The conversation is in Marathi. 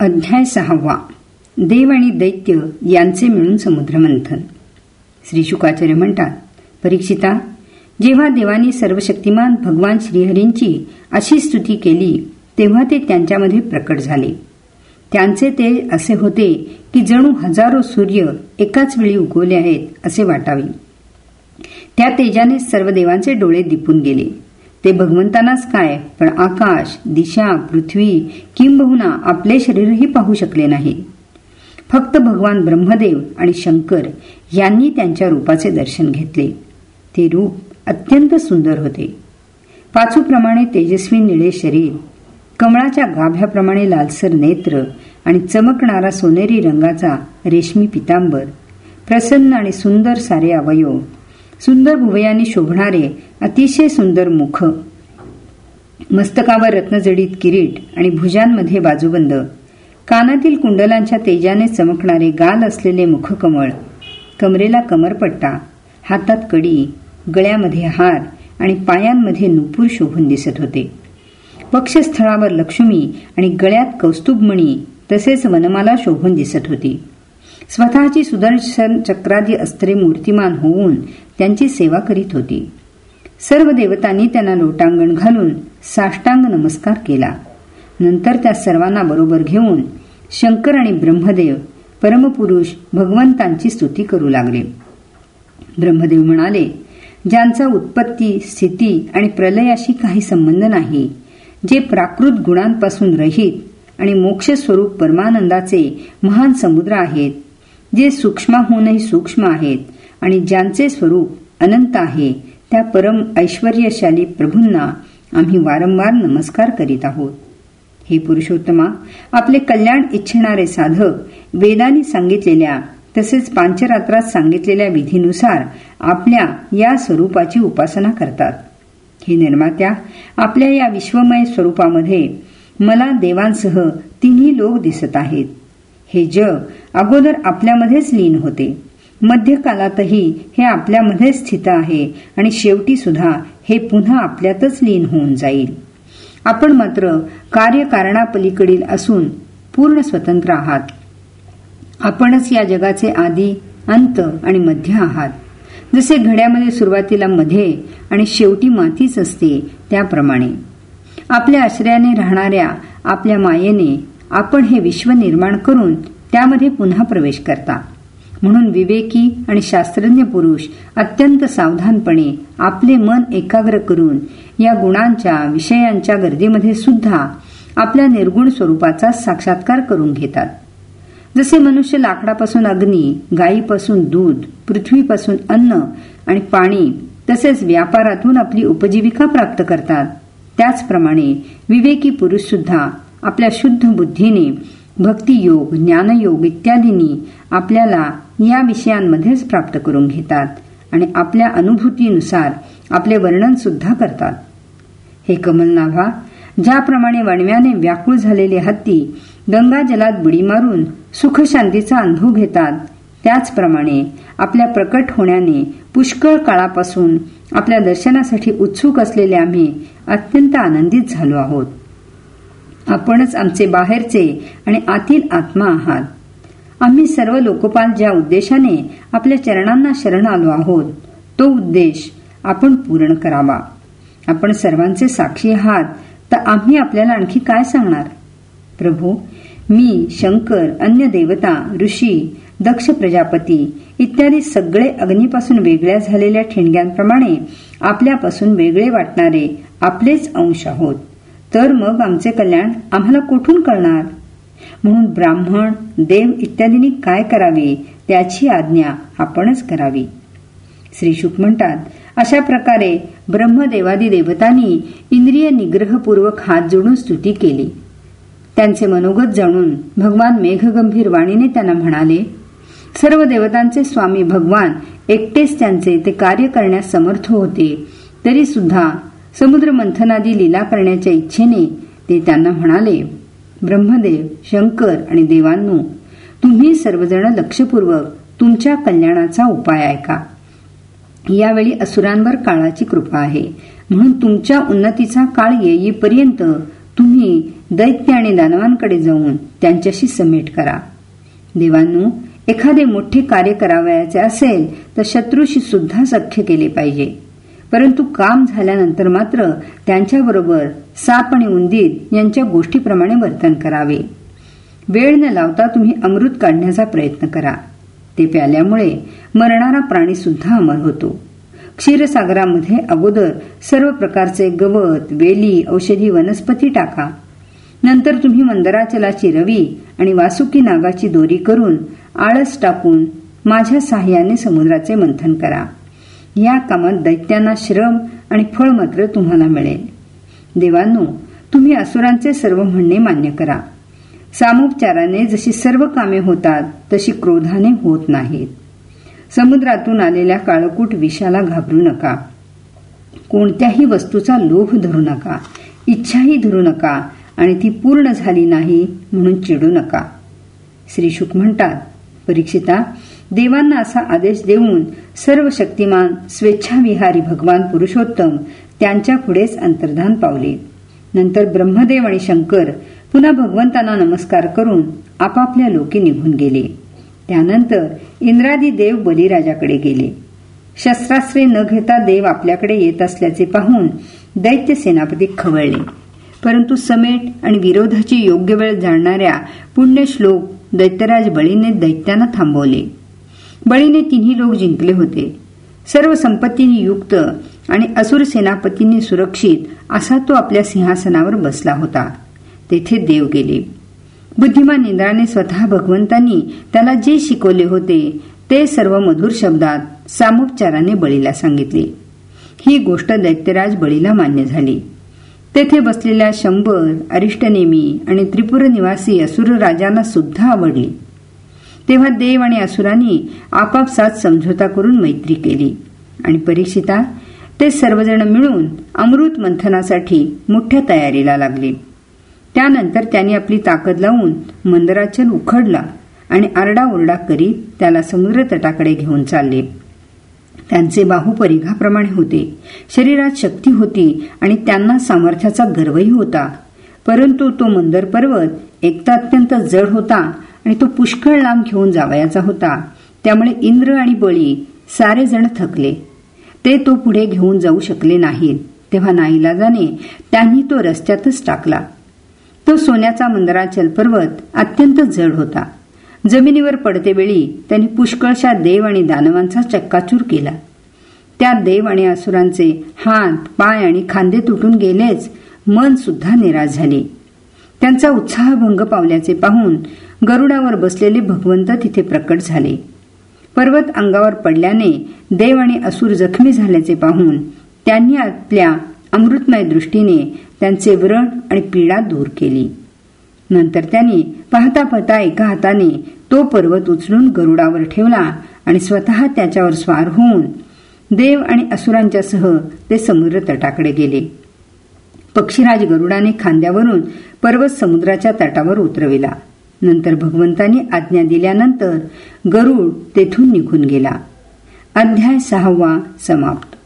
अध्याय सहावा. देव आणि दैत्य यांचे मिळून समुद्रमंथन. श्री शुकाचार्य म्हणतात परीक्षिता जेव्हा देवाने सर्वशक्तिमान भगवान श्रीहरींची अशी स्तुती केली तेव्हा ते त्यांच्यामध्ये प्रकट झाले. त्यांचे ते असे होते की जणू हजारो सूर्य एकाच वेळी उगवले आहेत असे वाटावे. त्या तेजाने सर्व देवांचे डोळे दिपून गेले. ते भगवंतानाच काय? पण आकाश दिशा पृथ्वी किंबहुना आपले शरीरही पाहू शकले नाही. फक्त भगवान ब्रह्मदेव आणि शंकर यांनी त्यांच्या रूपाचे दर्शन घेतले. ते रूप अत्यंत सुंदर होते. पाचूप्रमाणे तेजस्वी निळे शरीर कमळाच्या गाभ्याप्रमाणे लालसर नेत्र आणि चमकणारा सोनेरी रंगाचा रेशमी पितांबर प्रसन्न आणि सुंदर सारे अवयव सुंदर भुवयाने शोभणारे अतिशय सुंदर मुख. मस्तकावर रत्नजडीत किरीट आणि भुजांमध्ये बाजूबंद. कानातील कुंडलांच्या तेजाने चमकणारे गाल असलेले मुखकमळ. कमरेला कमरपट्टा हातात कडी गळ्यामध्ये हार आणि पायांमध्ये नुपूर शोभून दिसत होते. पक्षस्थळावर लक्ष्मी आणि गळ्यात कौस्तुभमणी तसेच वनमाला शोभून दिसत होती. स्वतःची सुदर्शन चक्रादी अस्त्रे मूर्तिमान होऊन त्यांची सेवा करीत होती. सर्व देवतांनी त्यांना लोटांगण घालून साष्टांग नमस्कार केला. नंतर त्या सर्वांना बरोबर घेऊन शंकर आणि ब्रह्मदेव परमपुरुष भगवंतांची स्तुती करू लागले. ब्रह्मदेव म्हणाले ज्यांचा उत्पत्ती स्थिती आणि प्रलयाशी काही संबंध नाही जे प्राकृत गुणांपासून रहित आणि मोक्ष स्वरूप परमानंदाचे महान समुद्र आहेत जे सूक्ष्माहूनही सूक्ष्म आहेत आणि ज्यांचे स्वरूप अनंत आहे त्या परम ऐश्वर्यशाली प्रभूंना आम्ही वारंवार नमस्कार करीत आहोत. हे पुरुषोत्तमा आपले कल्याण इच्छिणारे साधक वेदानी सांगितलेल्या तसेच पांचरात्रात सांगितलेल्या विधीनुसार आपल्या या स्वरूपाची उपासना करतात. हे निर्मात्या आपल्या या विश्वमय स्वरूपामध्ये मला देवांसह तिन्ही लोक दिसत आहेत. हे जग अगोदर आपल्यामध्येच लीन होते. मध्यकालातही हे आपल्यामध्ये स्थित आहे आणि शेवटी सुद्धा हे पुन्हा आपल्यातच लीन होऊन जाईल. आपण मात्र कार्यकारणापलीकडील असून पूर्ण स्वतंत्र आहात. आपणच या जगाचे आधी अंत आणि मध्य आहात. जसे घड्यामध्ये सुरुवातीला मध्ये आणि शेवटी मातीच असते त्याप्रमाणे. आपल्या आश्रयाने राहणाऱ्या आपल्या मायेने आपण हे विश्व निर्माण करून त्यामध्ये पुन्हा प्रवेश करता. म्हणून विवेकी आणि शास्त्रज्ञ पुरुष अत्यंत सावधानपणे आपले मन एकाग्र करून या गुणांच्या विषयांच्या गर्दीमध्ये सुद्धा आपल्या निर्गुण स्वरूपाचा साक्षात्कार करून घेतात. जसे मनुष्य लाकडापासून अग्नी गायीपासून दूध पृथ्वीपासून अन्न आणि पाणी तसेच व्यापारातून आपली उपजीविका प्राप्त करतात. त्याचप्रमाणे विवेकी पुरुष सुद्धा आपल्या शुद्ध बुद्धीने भक्तियोग ज्ञानयोग इत्यादींनी आपल्याला या विषयांमध्येच प्राप्त करून घेतात आणि आपल्या अनुभूतीनुसार आपले वर्णन सुद्धा करतात. हे कमलनाभा ज्याप्रमाणे वणव्याने व्याकुळ झालेले हत्ती गंगा जलात बुडी मारून सुखशांतीचा अनुभव घेतात त्याचप्रमाणे आपल्या प्रकट होण्याने पुष्कळ काळापासून आपल्या दर्शनासाठी उत्सुक असलेले आम्ही अत्यंत आनंदित झालो आहोत. आपणच आमचे बाहेरचे आणि आतील आत्मा आहात. आम्ही सर्व लोकपाल ज्या उद्देशाने आपल्या चरणांना शरण आलो आहोत तो उद्देश आपण पूर्ण करावा. आपण सर्वांचे साक्षी आहात तर आम्ही आपल्याला आणखी काय सांगणार? प्रभू मी शंकर अन्य देवता ऋषी दक्ष प्रजापती इत्यादी सगळे अग्नीपासून वेगळ्या झालेल्या ठिणग्यांप्रमाणे आपल्यापासून वेगळे वाटणारे आपलेच अंश आहोत. तर मग आमचे कल्याण आम्हाला कुठून करणार म्हणून ब्राह्मण देव इत्यादींनी काय करावे त्याची आज्ञा आपणच करावी. श्री शुक म्हणतात अशा प्रकारे ब्रह्मदेवादी देवतांनी इंद्रिय निग्रहपूर्वक हात जोडून स्तुती केली. त्यांचे मनोगत जाणून भगवान मेघगंभीर वाणीने त्यांना म्हणाले सर्व देवतांचे स्वामी भगवान एकटेच त्यांचे ते कार्य करण्यास समर्थ होते तरी सुद्धा समुद्र मंथनादी लीला करण्याच्या इच्छेने ते त्यांना म्हणाले ब्रह्मदेव शंकर आणि देवांनो तुम्ही सर्वजण लक्षपूर्वक तुमच्या कल्याणाचा उपाय ऐका. यावेळी असुरांवर काळाची कृपा आहे. म्हणून तुमच्या उन्नतीचा काळ येईपर्यंत तुम्ही दैत्य आणि दानवांकडे जाऊन त्यांच्याशी समेट करा. देवांनो एखादे मोठे कार्य करावयाचे असेल तर शत्रूशी सुद्धा सख्य केले पाहिजे. परंतु काम झाल्यानंतर मात्र त्यांच्याबरोबर साप आणि उंदीर यांच्या गोष्टीप्रमाणे वर्तन करावे. वेळ न लावता तुम्ही अमृत काढण्याचा प्रयत्न करा. ते प्याल्यामुळे मरणारा प्राणी सुद्धा अमर होतो. क्षीरसागरामध्ये अगोदर सर्व प्रकारचे गवत वेली औषधी वनस्पती टाका. नंतर तुम्ही मंदराचलाची रवी आणि वासुकी नागाची दोरी करून आळस टाकून माझ्या साह्याने समुद्राचे मंथन करा. या कामात दैत्यांना श्रम आणि फळ मात्र तुम्हाला मिळेल. देवांनो तुम्ही असुरांचे सर्व म्हणणे मान्य करा. सामोपचाराने जशी सर्व कामे होतात तशी क्रोधाने होत नाहीत. समुद्रातून आलेल्या काळकूट विषाला घाबरू नका. कोणत्याही वस्तूचा लोभ धरू नका इच्छाही धरू नका आणि ती पूर्ण झाली नाही म्हणून चिडू नका. श्री शुक म्हणतात परीक्षिता देवांना असा आदेश देऊन सर्व शक्तिमान स्वेच्छाविहारी भगवान पुरुषोत्तम त्यांच्या पुढेच अंतर्धान पावले. नंतर ब्रह्मदेव आणि शंकर पुन्हा भगवंतांना नमस्कार करून आपापल्या लोकी निघून गेले. त्यानंतर इंद्रादी देव बलिराजाकडे गेले. शस्त्रास्त्रे न घेता देव आपल्याकडे येत असल्याचे पाहून दैत्य सेनापती खवळले. परंतु समेट आणि विरोधाची योग्य वेळ जाणणाऱ्या पुण्यश्लोक दैत्यराज बळीने दैत्यांना थांबवले. बळीने तिन्ही लोक जिंकले होते. सर्व संपत्तीने युक्त आणि असुर सेनापतींनी सुरक्षित असा तो आपल्या सिंहासनावर बसला होता. तेथे देव गेले. बुद्धिमान इंद्राने स्वतः भगवंतांनी त्याला जे शिकवले होते ते सर्व मधुर शब्दात सामोपचाराने बळीला सांगितले. ही गोष्ट दैत्यराज बळीला मान्य झाली. तेथे बसलेल्या शंभर अरिष्टनेमी आणि त्रिपुर निवासी असुर राजांना सुद्धा आवडली. तेव्हा देव आणि असुरांनी आपापसात समझोता करून मैत्री केली. आणि परीक्षिता ते सर्वजण मिळून अमृत मंथनासाठी मोठ्या तयारीला लागले. त्यानंतर त्यांनी आपली ताकद लावून मंदराचल उखडला आणि आरडाओरडा करीत त्याला समुद्र तटाकडे घेऊन चालले. त्यांचे बाहू परिघाप्रमाणे होते. शरीरात शक्ती होती आणि त्यांना सामर्थ्याचा गर्वही होता. परंतु तो मंदर पर्वत एकता अत्यंत जड होता आणि तो पुष्कळ लांब घेऊन जावयाचा होता. त्यामुळे इंद्र आणि बळी सारे जण थकले. ते तो पुढे घेऊन जाऊ शकले नाहीत. तेव्हा नाईलाजाने त्यांनी तो रस्त्यातच टाकला. तो सोन्याचा मंदराचल पर्वत अत्यंत जड होता. जमिनीवर पडतेवेळी त्यांनी पुष्कळशा देव आणि दानवांचा चक्काचूर केला. त्या देव आणि असुरांचे हात पाय आणि खांदे तुटून गेलेच मन सुद्धा निराश झाले. त्यांचा उत्साह भंग पावल्याचे पाहून गरुडावर बसलेले भगवंत तिथे प्रकट झाले. पर्वत अंगावर पडल्याने देव आणि असुर जखमी झाल्याचे पाहून त्यांनी आपल्या अमृतमय दृष्टीने त्यांचे व्रण आणि पीडा दूर केली. नंतर त्यांनी पाहता पाहता एका हाताने तो पर्वत उचलून गरुडावर ठेवला आणि स्वतः त्याच्यावर स्वार होऊन देव आणि असुरांच्या सह ते समुद्र तटाकडे गेले. पक्षीराज गरुडाने खांद्यावरून पर्वत समुद्राच्या तटावर उतरविला. नंतर भगवंतांनी आज्ञा दिल्यानंतर गरुड तेथून निघून गेला. अध्याय सहावा समाप्त.